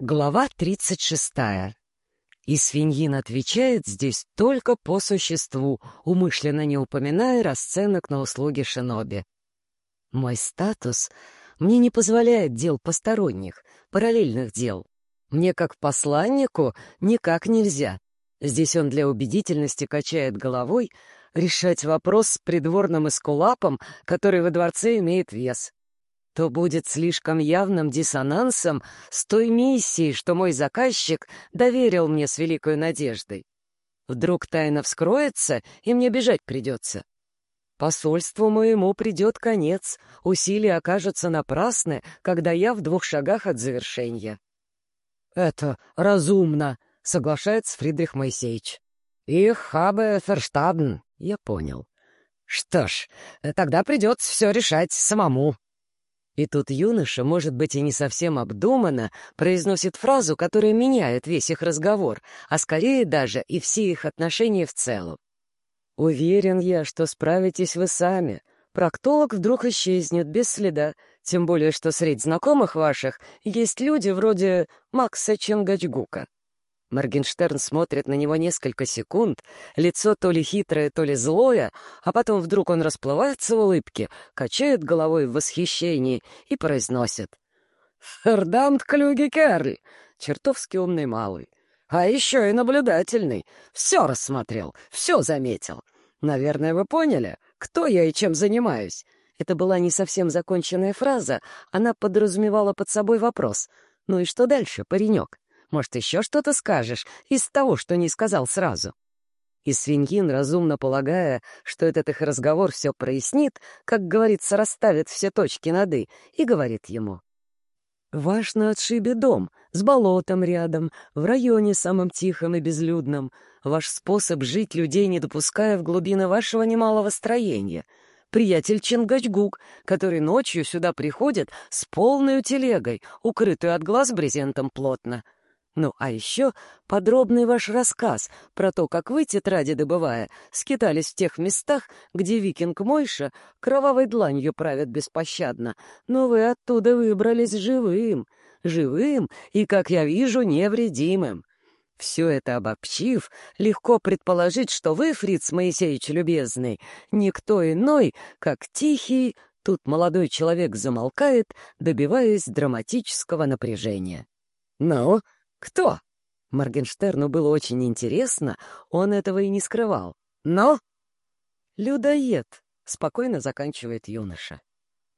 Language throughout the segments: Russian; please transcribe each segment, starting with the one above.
Глава 36. И свиньин отвечает здесь только по существу, умышленно не упоминая расценок на услуги шиноби. Мой статус мне не позволяет дел посторонних, параллельных дел. Мне, как посланнику, никак нельзя. Здесь он для убедительности качает головой, решать вопрос с придворным эскулапом, который во дворце имеет вес то будет слишком явным диссонансом с той миссией, что мой заказчик доверил мне с великой надеждой. Вдруг тайна вскроется, и мне бежать придется. Посольству моему придет конец, усилия окажутся напрасны, когда я в двух шагах от завершения. — Это разумно, — соглашается Фридрих Моисеевич. — Их хабе ферштаден, я понял. Что ж, тогда придется все решать самому. И тут юноша, может быть, и не совсем обдуманно, произносит фразу, которая меняет весь их разговор, а скорее даже и все их отношения в целом. «Уверен я, что справитесь вы сами. Проктолог вдруг исчезнет без следа, тем более что среди знакомых ваших есть люди вроде Макса Ченгачгука. Моргенштерн смотрит на него несколько секунд, лицо то ли хитрое, то ли злое, а потом вдруг он расплывается в улыбке, качает головой в восхищении и произносит. «Фердамт клюги Керль! Чертовски умный малый. А еще и наблюдательный. Все рассмотрел, все заметил. Наверное, вы поняли, кто я и чем занимаюсь?» Это была не совсем законченная фраза, она подразумевала под собой вопрос. «Ну и что дальше, паренек?» Может, еще что-то скажешь из того, что не сказал сразу?» И свиньин, разумно полагая, что этот их разговор все прояснит, как говорится, расставит все точки над «и», и говорит ему. «Ваш на отшибе дом, с болотом рядом, в районе самым тихом и безлюдном. Ваш способ жить людей, не допуская в глубины вашего немалого строения. Приятель Чингачгук, который ночью сюда приходит с полной телегой, укрытую от глаз брезентом плотно. Ну, а еще подробный ваш рассказ про то, как вы, тетради добывая, скитались в тех местах, где викинг Мойша кровавой дланью правит беспощадно, но вы оттуда выбрались живым, живым и, как я вижу, невредимым. Все это обобщив, легко предположить, что вы, Фриц Моисеевич любезный, никто иной, как тихий, тут молодой человек замолкает, добиваясь драматического напряжения. «Ну, «Кто?» Моргенштерну было очень интересно, он этого и не скрывал. «Но?» «Людоед», — спокойно заканчивает юноша.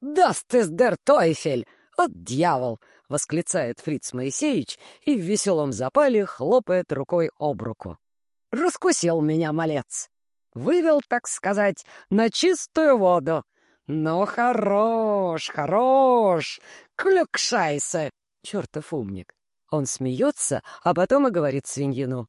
«Das ist Teufel! От дьявол!» — восклицает Фриц Моисеевич и в веселом запале хлопает рукой об руку. «Раскусил меня, малец! Вывел, так сказать, на чистую воду! Ну, хорош, хорош! Клюкшайся!» Чертов умник! Он смеется, а потом и говорит свиньину.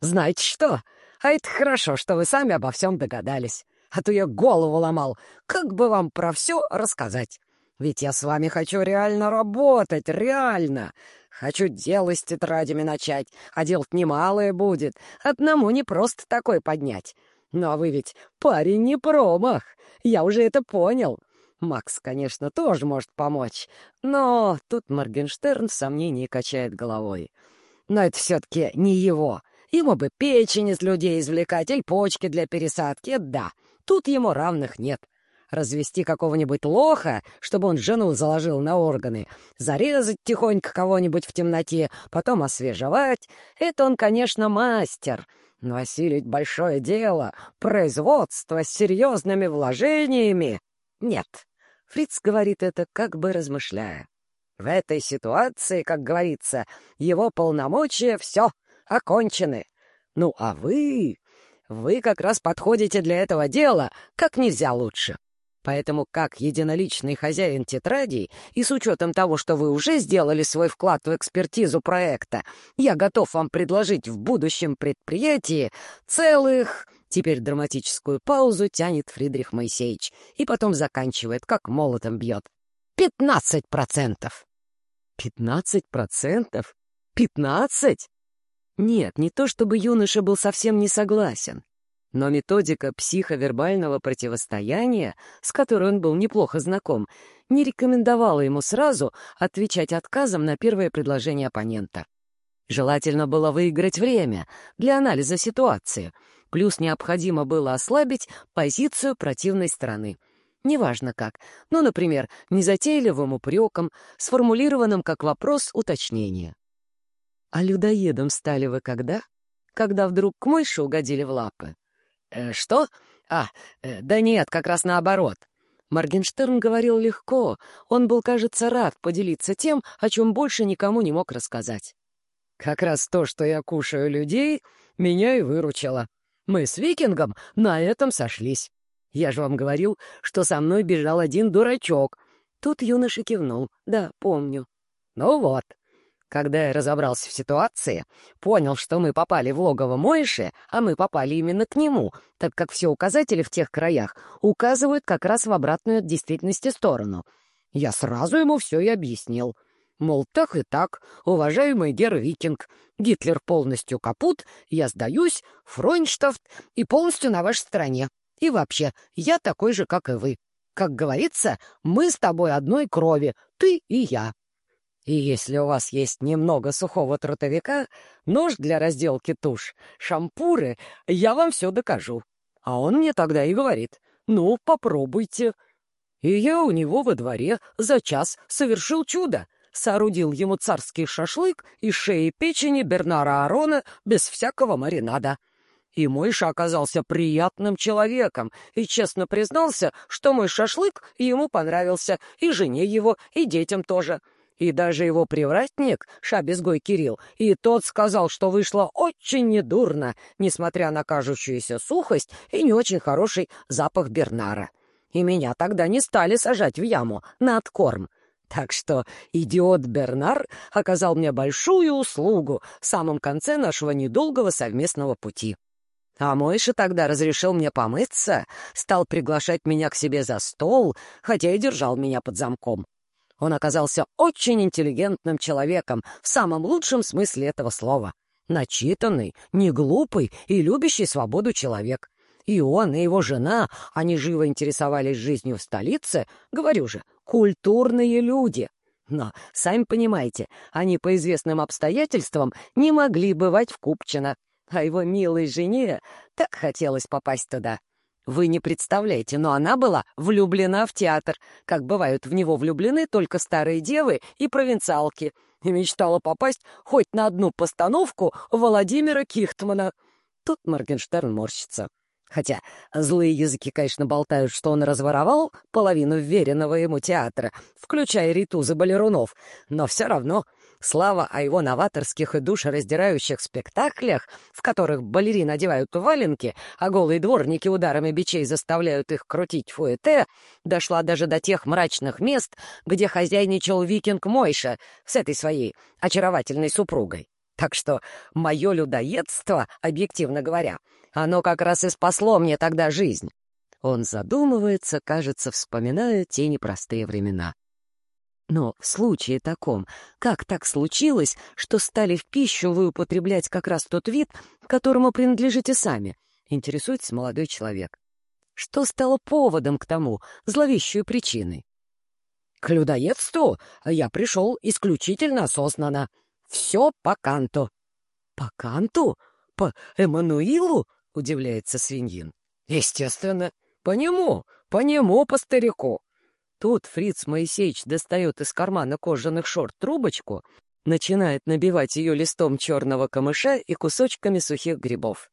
«Знаете что? А это хорошо, что вы сами обо всем догадались. А то я голову ломал, как бы вам про все рассказать. Ведь я с вами хочу реально работать, реально. Хочу дело с тетрадями начать, а делать немалое будет. Одному не просто такой поднять. А вы ведь парень не промах, я уже это понял. Макс, конечно, тоже может помочь, но тут Моргенштерн в сомнении качает головой. Но это все-таки не его. Ему бы печень из людей извлекать или почки для пересадки, да. Тут ему равных нет. Развести какого-нибудь лоха, чтобы он жену заложил на органы, зарезать тихонько кого-нибудь в темноте, потом освежевать — это он, конечно, мастер. Но осилить большое дело, производство с серьезными вложениями — нет. Фриц говорит это, как бы размышляя. В этой ситуации, как говорится, его полномочия все окончены. Ну, а вы... Вы как раз подходите для этого дела как нельзя лучше. Поэтому, как единоличный хозяин тетрадей, и с учетом того, что вы уже сделали свой вклад в экспертизу проекта, я готов вам предложить в будущем предприятии целых Теперь драматическую паузу тянет Фридрих Моисеевич и потом заканчивает, как молотом бьет. «Пятнадцать процентов!» «Пятнадцать процентов? Пятнадцать?» Нет, не то чтобы юноша был совсем не согласен. Но методика психовербального противостояния, с которой он был неплохо знаком, не рекомендовала ему сразу отвечать отказом на первое предложение оппонента. Желательно было выиграть время для анализа ситуации, плюс необходимо было ослабить позицию противной стороны. Неважно как, ну, например, незатейливым упреком, сформулированным как вопрос уточнения. А людоедом стали вы когда? Когда вдруг к мыши угодили в лапы? Э, что? А, э, да нет, как раз наоборот. Моргенштерн говорил легко, он был, кажется, рад поделиться тем, о чем больше никому не мог рассказать. Как раз то, что я кушаю людей, меня и выручило. Мы с викингом на этом сошлись. Я же вам говорил, что со мной бежал один дурачок. Тут юноша кивнул. Да, помню. Ну вот. Когда я разобрался в ситуации, понял, что мы попали в логово Моиши, а мы попали именно к нему, так как все указатели в тех краях указывают как раз в обратную от действительности сторону. Я сразу ему все и объяснил. Мол, так и так, уважаемый Гер Викинг, Гитлер полностью капут, я сдаюсь, Фройнштафт и полностью на вашей стороне. И вообще, я такой же, как и вы. Как говорится, мы с тобой одной крови, ты и я. И если у вас есть немного сухого трутовика, нож для разделки туш, шампуры, я вам все докажу. А он мне тогда и говорит, ну, попробуйте. И я у него во дворе за час совершил чудо соорудил ему царский шашлык из шеи печени Бернара Арона без всякого маринада. И Мойша оказался приятным человеком и честно признался, что мой шашлык ему понравился, и жене его, и детям тоже. И даже его привратник, шабезгой Кирилл, и тот сказал, что вышло очень недурно, несмотря на кажущуюся сухость и не очень хороший запах Бернара. И меня тогда не стали сажать в яму на откорм. Так что идиот Бернар оказал мне большую услугу в самом конце нашего недолгого совместного пути. А Мойша тогда разрешил мне помыться, стал приглашать меня к себе за стол, хотя и держал меня под замком. Он оказался очень интеллигентным человеком в самом лучшем смысле этого слова. Начитанный, неглупый и любящий свободу человек. И он, и его жена, они живо интересовались жизнью в столице, говорю же, культурные люди. Но, сами понимаете, они по известным обстоятельствам не могли бывать в Купчино, а его милой жене так хотелось попасть туда. Вы не представляете, но она была влюблена в театр, как бывают в него влюблены только старые девы и провинциалки, и мечтала попасть хоть на одну постановку Владимира Кихтмана. Тут Моргенштерн морщится. Хотя злые языки, конечно, болтают, что он разворовал половину веренного ему театра, включая ритузы балерунов, но все равно слава о его новаторских и душераздирающих спектаклях, в которых балерин одевают валенки, а голые дворники ударами бичей заставляют их крутить фуэте, дошла даже до тех мрачных мест, где хозяйничал викинг Мойша с этой своей очаровательной супругой. Так что мое людоедство, объективно говоря, оно как раз и спасло мне тогда жизнь. Он задумывается, кажется, вспоминая те непростые времена. Но в случае таком, как так случилось, что стали в пищу вы употреблять как раз тот вид, которому принадлежите сами, интересуется молодой человек. Что стало поводом к тому, зловещей причиной? К людоедству я пришел исключительно осознанно. Все по канту. По канту? По Эммануилу? — удивляется свиньин. «Естественно. По нему, по нему, по старику». Тут Фриц Моисеевич достает из кармана кожаных шорт трубочку, начинает набивать ее листом черного камыша и кусочками сухих грибов.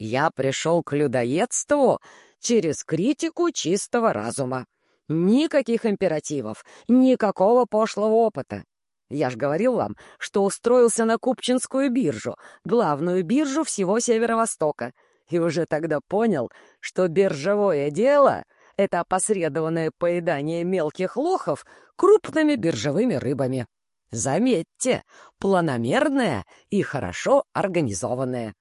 «Я пришел к людоедству через критику чистого разума. Никаких императивов, никакого пошлого опыта. Я ж говорил вам, что устроился на Купчинскую биржу, главную биржу всего Северо-Востока, и уже тогда понял, что биржевое дело — это опосредованное поедание мелких лохов крупными биржевыми рыбами. Заметьте, планомерное и хорошо организованное.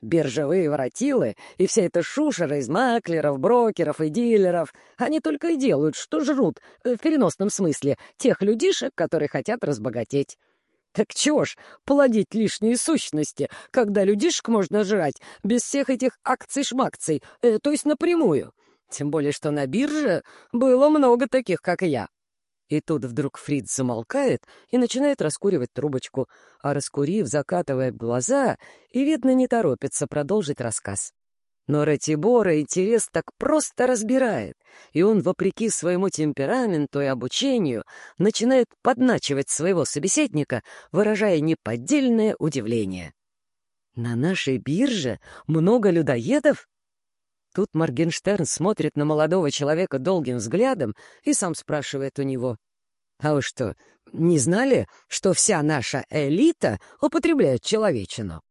Биржевые воротилы и вся эта шушера из маклеров, брокеров и дилеров, они только и делают, что жрут, э, в переносном смысле, тех людишек, которые хотят разбогатеть. Так чего ж плодить лишние сущности, когда людишек можно жрать без всех этих акций-шмакций, э, то есть напрямую? Тем более, что на бирже было много таких, как я. И тут вдруг Фриц замолкает и начинает раскуривать трубочку, а раскурив, закатывает глаза и, видно, не торопится продолжить рассказ. Но Ратибора интерес так просто разбирает, и он, вопреки своему темпераменту и обучению, начинает подначивать своего собеседника, выражая неподдельное удивление. «На нашей бирже много людоедов?» Тут Моргенштерн смотрит на молодого человека долгим взглядом и сам спрашивает у него. «А вы что, не знали, что вся наша элита употребляет человечину?»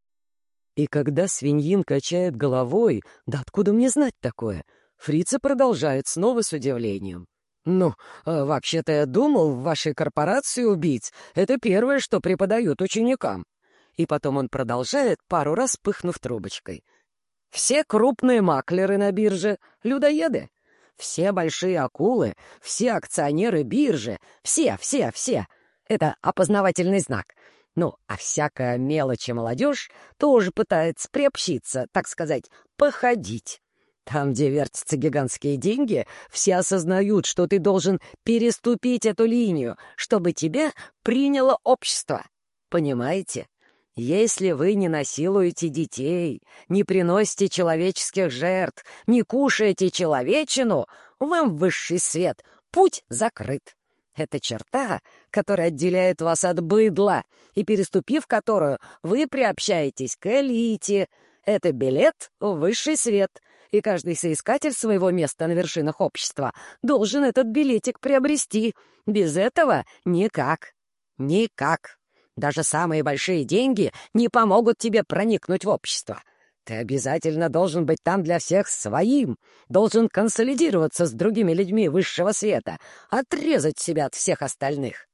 И когда свиньин качает головой, да откуда мне знать такое, фрица продолжает снова с удивлением. «Ну, э, вообще-то я думал, в вашей корпорации убийц это первое, что преподают ученикам». И потом он продолжает, пару раз пыхнув трубочкой. «Все крупные маклеры на бирже — людоеды. Все большие акулы, все акционеры биржи, все, все, все. Это опознавательный знак. Ну, а всякая мелочь и молодежь тоже пытается приобщиться, так сказать, походить. Там, где вертятся гигантские деньги, все осознают, что ты должен переступить эту линию, чтобы тебя приняло общество. Понимаете? Если вы не насилуете детей, не приносите человеческих жертв, не кушаете человечину, вам высший свет, путь закрыт. Это черта, которая отделяет вас от быдла, и, переступив которую, вы приобщаетесь к элите. Это билет в высший свет, и каждый соискатель своего места на вершинах общества должен этот билетик приобрести. Без этого никак. Никак. Даже самые большие деньги не помогут тебе проникнуть в общество. Ты обязательно должен быть там для всех своим, должен консолидироваться с другими людьми высшего света, отрезать себя от всех остальных.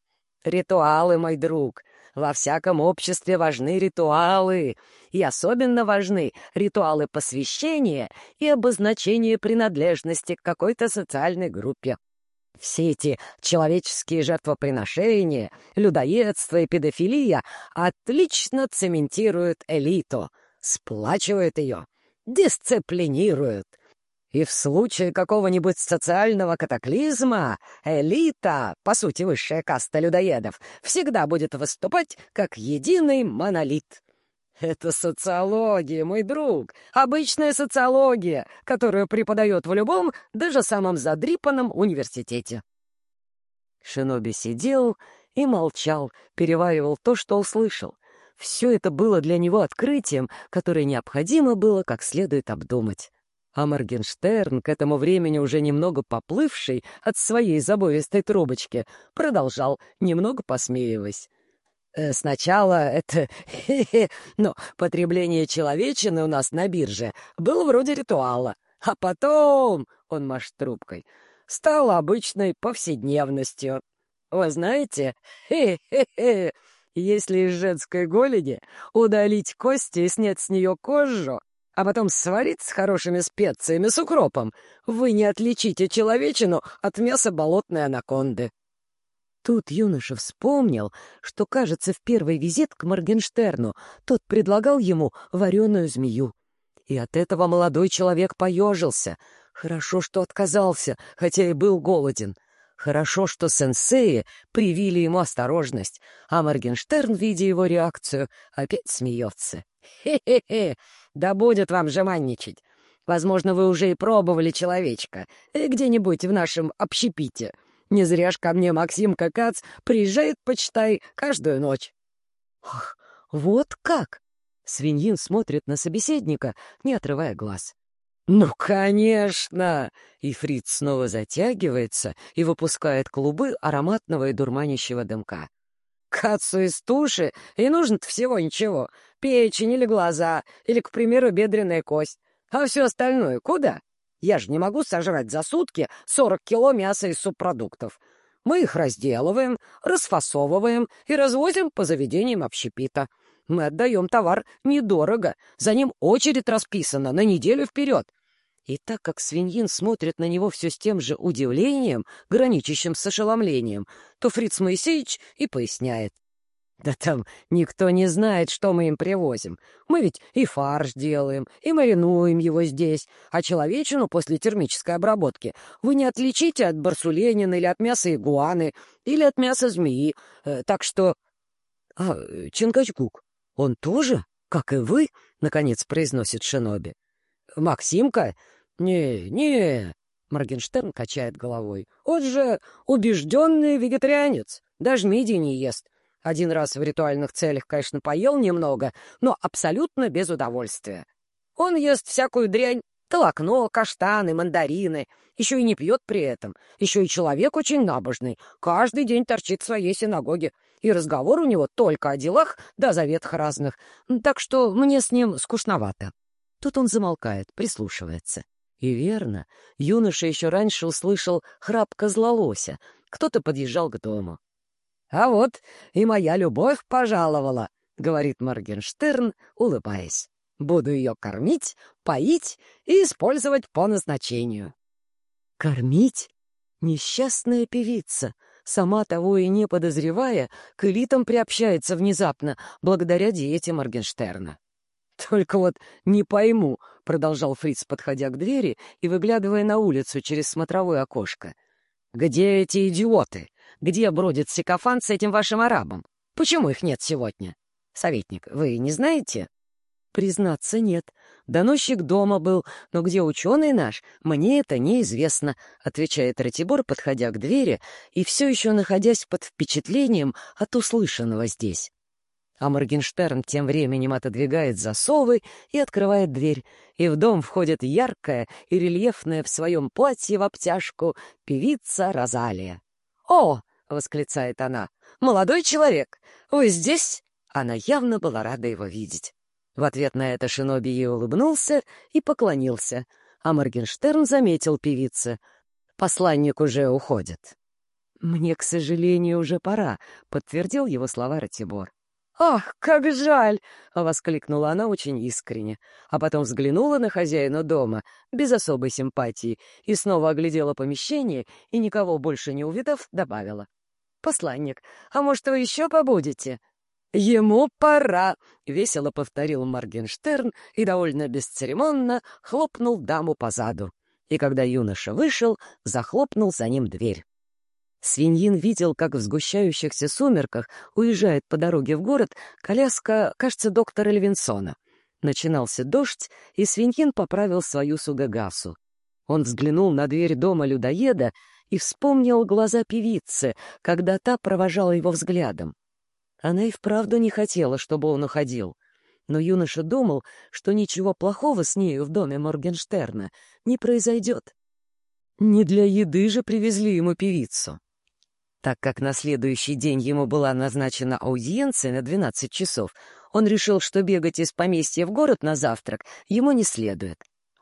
Ритуалы, мой друг. Во всяком обществе важны ритуалы, и особенно важны ритуалы посвящения и обозначения принадлежности к какой-то социальной группе. Все эти человеческие жертвоприношения, людоедство и педофилия отлично цементируют элиту — сплачивают ее, дисциплинируют. И в случае какого-нибудь социального катаклизма элита, по сути высшая каста людоедов, всегда будет выступать как единый монолит. Это социология, мой друг, обычная социология, которую преподает в любом, даже самом задрипанном университете. Шиноби сидел и молчал, переваривал то, что услышал. Все это было для него открытием, которое необходимо было как следует обдумать. А Моргенштерн, к этому времени уже немного поплывший от своей забористой трубочки, продолжал, немного посмеиваясь. «Э, «Сначала это... ну, потребление человечины у нас на бирже было вроде ритуала, а потом...» — он машет трубкой — стало обычной повседневностью. Вы знаете, если из женской голени удалить кости и снять с нее кожу, а потом сварить с хорошими специями с укропом, вы не отличите человечину от мяса болотной анаконды. Тут юноша вспомнил, что, кажется, в первый визит к Моргенштерну тот предлагал ему вареную змею. И от этого молодой человек поежился. Хорошо, что отказался, хотя и был голоден. Хорошо, что сенсеи привили ему осторожность, а Моргенштерн, видя его реакцию, опять смеется. «Хе-хе-хе! Да будет вам жеманничать! Возможно, вы уже и пробовали человечка э, где-нибудь в нашем общепите. Не зря ж ко мне Максим Кац приезжает, почитай, каждую ночь». «Ах, вот как!» Свиньин смотрит на собеседника, не отрывая глаз. «Ну, конечно!» И Фриц снова затягивается и выпускает клубы ароматного и дурманящего дымка. Кацу из туши и нужно-то всего ничего. Печень или глаза, или, к примеру, бедренная кость. А все остальное куда? Я же не могу сожрать за сутки 40 кило мяса из субпродуктов. Мы их разделываем, расфасовываем и развозим по заведениям общепита. Мы отдаем товар недорого, за ним очередь расписана на неделю вперед. И так как свиньин смотрит на него все с тем же удивлением, граничащим с ошеломлением, то Фриц Моисеевич и поясняет. Да там никто не знает, что мы им привозим. Мы ведь и фарш делаем, и маринуем его здесь, а человечину после термической обработки вы не отличите от барсуленина или от мяса игуаны, или от мяса змеи. Э, так что... А, Чингачгук, он тоже, как и вы, наконец произносит Шиноби. Максимка? Не, не, Моргенштерн качает головой. Он же убежденный вегетарианец, даже мидии не ест. Один раз в ритуальных целях, конечно, поел немного, но абсолютно без удовольствия. Он ест всякую дрянь, толокно, каштаны, мандарины. Еще и не пьет при этом. Еще и человек очень набожный. Каждый день торчит в своей синагоге. И разговор у него только о делах да заветах разных. Так что мне с ним скучновато. Тут он замолкает, прислушивается. И верно, юноша еще раньше услышал храп козлолося. Кто-то подъезжал к дому. «А вот и моя любовь пожаловала», — говорит Моргенштерн, улыбаясь. «Буду ее кормить, поить и использовать по назначению». «Кормить? Несчастная певица!» сама того и не подозревая, к элитам приобщается внезапно, благодаря диете Моргенштерна. «Только вот не пойму», — продолжал Фриц, подходя к двери и выглядывая на улицу через смотровое окошко. «Где эти идиоты? Где бродит сикофант с этим вашим арабом? Почему их нет сегодня? Советник, вы не знаете? Признаться, нет. Доносчик дома был, но где ученый наш, мне это неизвестно, отвечает Ратибор, подходя к двери и все еще находясь под впечатлением от услышанного здесь. А Моргенштерн тем временем отодвигает засовы и открывает дверь, и в дом входит яркая и рельефная в своем платье в обтяжку певица Розалия. «О, — восклицает она. «Молодой человек, вы здесь?» Она явно была рада его видеть. В ответ на это Шиноби ей улыбнулся и поклонился, а Моргенштерн заметил певице. «Посланник уже уходит». «Мне, к сожалению, уже пора», — подтвердил его слова Ратибор. «Ах, как жаль!» — воскликнула она очень искренне, а потом взглянула на хозяина дома без особой симпатии и снова оглядела помещение и, никого больше не увидав, добавила. «Посланник, а может, вы еще побудете?» «Ему пора!» — весело повторил Моргенштерн и довольно бесцеремонно хлопнул даму по заду. И когда юноша вышел, захлопнул за ним дверь. Свиньин видел, как в сгущающихся сумерках уезжает по дороге в город коляска, кажется, доктора Левинсона. Начинался дождь, и свиньин поправил свою сугагасу. Он взглянул на дверь дома людоеда и вспомнил глаза певицы, когда та провожала его взглядом. Она и вправду не хотела, чтобы он уходил. Но юноша думал, что ничего плохого с нею в доме Моргенштерна не произойдет. Не для еды же привезли ему певицу. Так как на следующий день ему была назначена аудиенция на 12 часов, он решил, что бегать из поместья в город на завтрак ему не следует.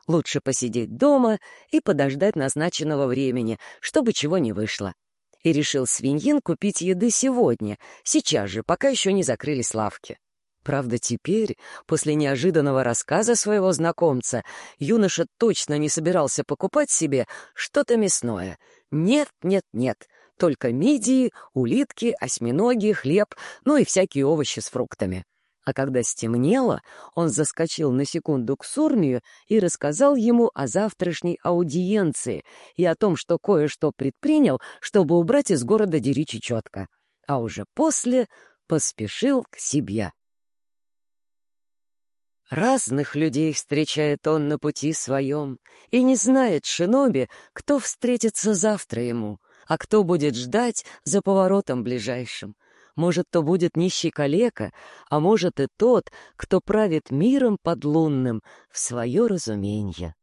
Лучше посидеть дома и подождать назначенного времени, чтобы чего не вышло. И решил свиньин купить еды сегодня, сейчас же, пока еще не закрылись лавки. Правда, теперь, после неожиданного рассказа своего знакомца, юноша точно не собирался покупать себе что-то мясное. Нет, нет, нет, только мидии, улитки, осьминоги, хлеб, ну и всякие овощи с фруктами. А когда стемнело, он заскочил на секунду к Сурмию и рассказал ему о завтрашней аудиенции и о том, что кое-что предпринял, чтобы убрать из города Деричи четко. А уже после поспешил к себе. Разных людей встречает он на пути своем, и не знает Шиноби, кто встретится завтра ему — а кто будет ждать за поворотом ближайшим? Может, то будет нищий калека, а может и тот, кто правит миром подлунным в свое разумение.